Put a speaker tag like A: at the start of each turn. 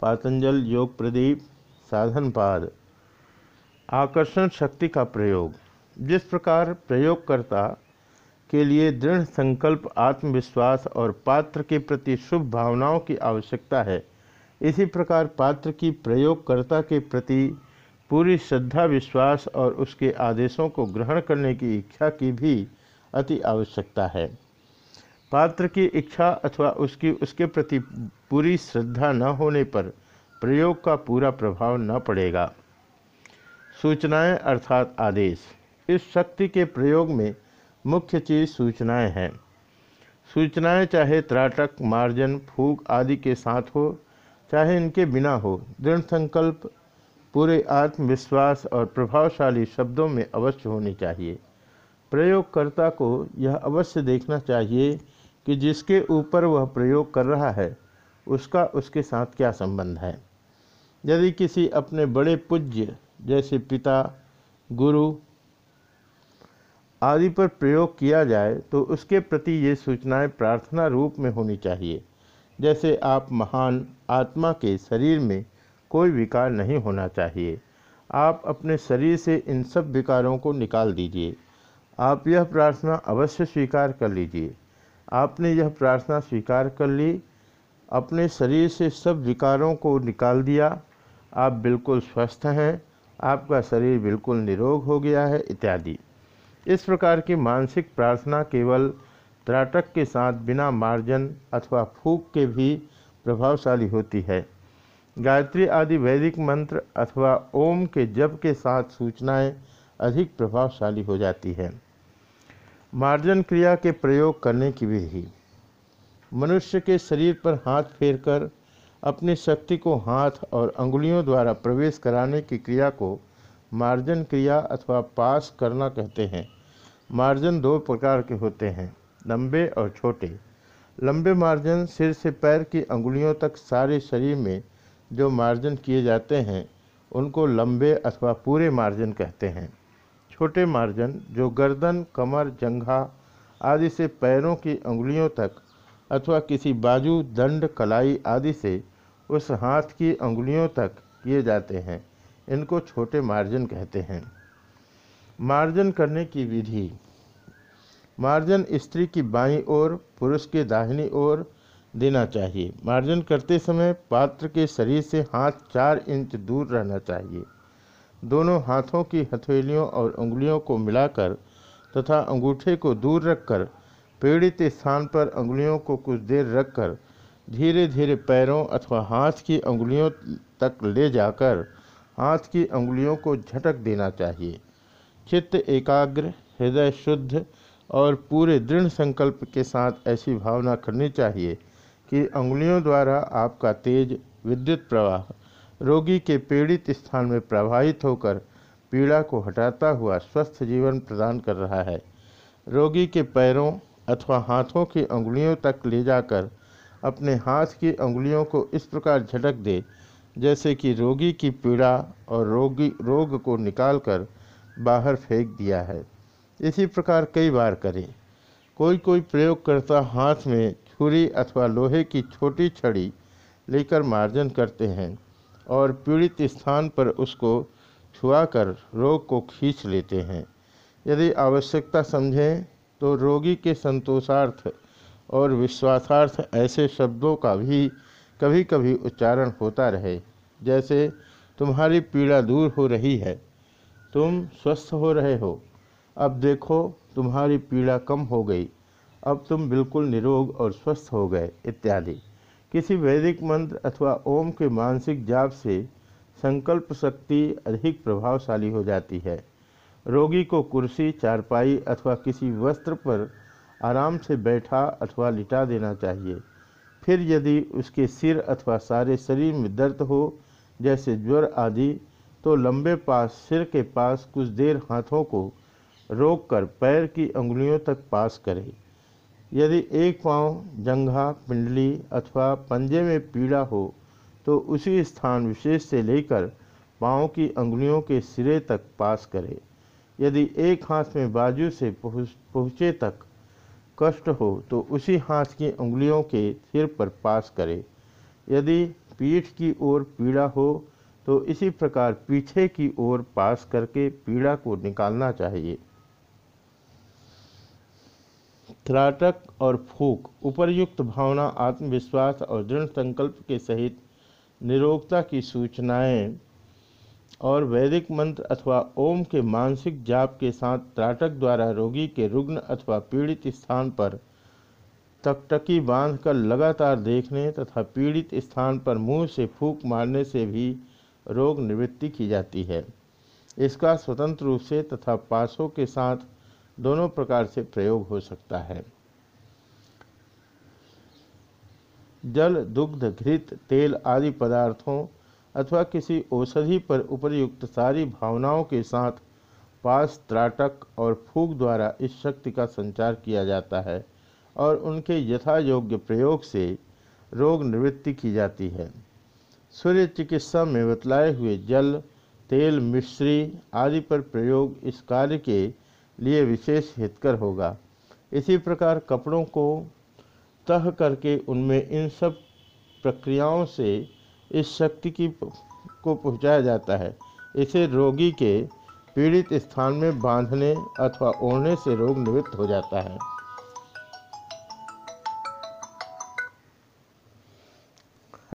A: पातंजल योग प्रदीप साधनपाद आकर्षण शक्ति का प्रयोग। जिस प्रकार प्रयोगकर्ता के लिए दृढ़ संकल्प, आत्मविश्वास और पात्र के प्रति शुभ भावनाओं की आवश्यकता है, इसी प्रकार पात्र की प्रयोगकर्ता के प्रति पूरी श्रद्धा, विश्वास और उसके आदेशों को ग्रहण करने की इच्छा की भी अति आवश्यकता है। पात्र की इच्छा अथवा उसकी, उसके प्रति पूरी श्रद्धा न होने पर प्रयोग का पूरा प्रभाव न पड़ेगा। सूचनाएँ अर्थात आदेश। इस शक्ति के प्रयोग में मुख्य चीज़ सूचनाएँ हैं। सूचनाएँ चाहे त्राटक, मार्जन, फूक आदि के साथ हो, चाहे इनके बिना हो, दृढ़ संकल्प, पूरे आत्मविश्वास और प्रभावशाली शब्दों में अवश्य होनी चाहिए। प्रयोगकर्ता को यह अवश्य देखना चाहिए कि जिसके ऊपर वह प्रयोग कर रहा है, उसका उसके साथ क्या संबंध है? यदि किसी अपने बड़े पूज्य जैसे पिता, गुरु आदि पर प्रयोग किया जाए तो उसके प्रति ये सूचनाएँ प्रार्थना रूप में होनी चाहिए। जैसे आप महान आत्मा के शरीर में कोई विकार नहीं होना चाहिए। आप अपने शरीर से इन सब विकारों को निकाल दीजिए। आप यह प्रार्थना अवश्य स्वीकार कर लीजिए। आपने यह प्रार्थना स्वीकार कर ली, अपने शरीर से सब विकारों को निकाल दिया, आप बिल्कुल स्वस्थ हैं, आपका शरीर बिल्कुल निरोग हो गया है, इत्यादि। इस प्रकार की मानसिक प्रार्थना केवल त्राटक के साथ बिना मार्जन अथवा फूक के भी प्रभावशाली होती है। गायत्री आदि वैदिक मंत्र अथवा ओम के जप के साथ सूचनाएँ अधिक प्रभावशाली हो जाती है। मार्जन क्रिया के प्रयोग करने की विधि मनुष्य के शरीर पर हाथ फेरकर, अपनी शक्ति को हाथ और अंगुलियों द्वारा प्रवेश कराने की क्रिया को मार्जन क्रिया अथवा पास करना कहते हैं। मार्जन दो प्रकार के होते हैं, लंबे और छोटे। लंबे मार्जन सिर से पैर की अंगुलियों तक सारे शरीर में जो मार्जन किए जाते हैं, उनको लंबे अथवा पूरे मार्जन कहते हैं। छोटे मार्जन, जो गर्दन, कमर, जंघा आदि से पैरों की अंगुलियों तक अथवा किसी बाजू, दंड, कलाई आदि से उस हाथ की अंगुलियों तक किए जाते हैं। इनको छोटे मार्जन कहते हैं। मार्जन करने की विधि। मार्जन स्त्री की बाईं ओर, पुरुष के दाहिनी ओर देना चाहिए। मार्जन करते समय पात्र के शरीर से हाथ चार इंच दूर रहना चाहिए। दोनों हाथों की हथेलियों और उंगलियों को मिलाकर तथा अंगूठे को दूर रखकर पीड़ित स्थान पर उंगलियों को कुछ देर रखकर धीरे धीरे पैरों अथवा हाथ की उंगलियों तक ले जाकर हाथ की उंगलियों को झटक देना चाहिए। चित्त एकाग्र, हृदय शुद्ध और पूरे दृढ़ संकल्प के साथ ऐसी भावना करनी चाहिए कि उंगलियों द्वारा आपका तेज विद्युत प्रवाह रोगी के पीड़ित स्थान में प्रभावित होकर पीड़ा को हटाता हुआ स्वस्थ जीवन प्रदान कर रहा है। रोगी के पैरों अथवा हाथों की उंगलियों तक ले जाकर अपने हाथ की उंगलियों को इस प्रकार झटक दे, जैसे कि रोगी की पीड़ा और रोगी, रोग को निकालकर बाहर फेंक दिया है। इसी प्रकार कई बार करें। कोई कोई प्रयोग करता हाथ में छुरी अथवा लोहे की छोटी छड़ी लेकर मार्जन करते हैं। और पीड़ित स्थान पर उसको छुआकर रोग को खींच लेते हैं। यदि आवश्यकता समझें तो रोगी के संतोषार्थ और विश्वासार्थ ऐसे शब्दों का भी कभी कभी उच्चारण होता रहे, जैसे, तुम्हारी पीड़ा दूर हो रही है, तुम स्वस्थ हो रहे हो। अब देखो, तुम्हारी पीड़ा कम हो गई, अब तुम बिल्कुल निरोग और स्वस्थ हो गए, इत्यादि। किसी वैदिक मंत्र अथवा ओम के मानसिक जाप से संकल्प शक्ति अधिक प्रभावशाली हो जाती है। रोगी को कुर्सी, चारपाई अथवा किसी वस्त्र पर आराम से बैठा अथवा लिटा देना चाहिए। फिर यदि उसके सिर अथवा सारे शरीर में दर्द हो, जैसे ज्वर आदि तो लंबे पास सिर के पास कुछ देर हाथों को रोककर पैर की उंगलियों तक पास करें। यदि एक पाँव जंघा, पिंडली अथवा पंजे में पीड़ा हो तो उसी स्थान विशेष से लेकर पाँव की अंगुलियों के सिरे तक पास करें। यदि एक हाथ में बाजू से पहुँचे तक कष्ट हो तो उसी हाथ की उंगलियों के सिर पर पास करें। यदि पीठ की ओर पीड़ा हो तो इसी प्रकार पीछे की ओर पास करके पीड़ा को निकालना चाहिए। त्राटक और फूक, उपर्युक्त भावना, आत्मविश्वास और दृढ़ संकल्प के सहित निरोगता की सूचनाएँ और वैदिक मंत्र अथवा ओम के मानसिक जाप के साथ त्राटक द्वारा रोगी के रुग्ण अथवा पीड़ित स्थान पर तकटकी बांधकर लगातार देखने तथा पीड़ित स्थान पर मुँह से फूक मारने से भी रोग निवृत्ति की जाती है। इसका स्वतंत्र रूप से तथा पासों के साथ दोनों प्रकार से प्रयोग हो सकता है। जल, दुग्ध, घृत, तेल आदि पदार्थों अथवा किसी औषधि पर उपयुक्त सारी भावनाओं के साथ पास, त्राटक और फूक द्वारा इस शक्ति का संचार किया जाता है और उनके यथा योग्य प्रयोग से रोग निवृत्ति की जाती है। सूर्य चिकित्सा में बतलाए हुए जल, तेल, मिश्री आदि पर प्रयोग इस कार्य के लिए विशेष हितकर होगा। इसी प्रकार कपड़ों को तह करके उनमें इन सब प्रक्रियाओं से इस शक्ति की को पहुँचाया जाता है। इसे रोगी के पीड़ित स्थान में बांधने अथवा ओढ़ने से रोग निवृत्त हो जाता है।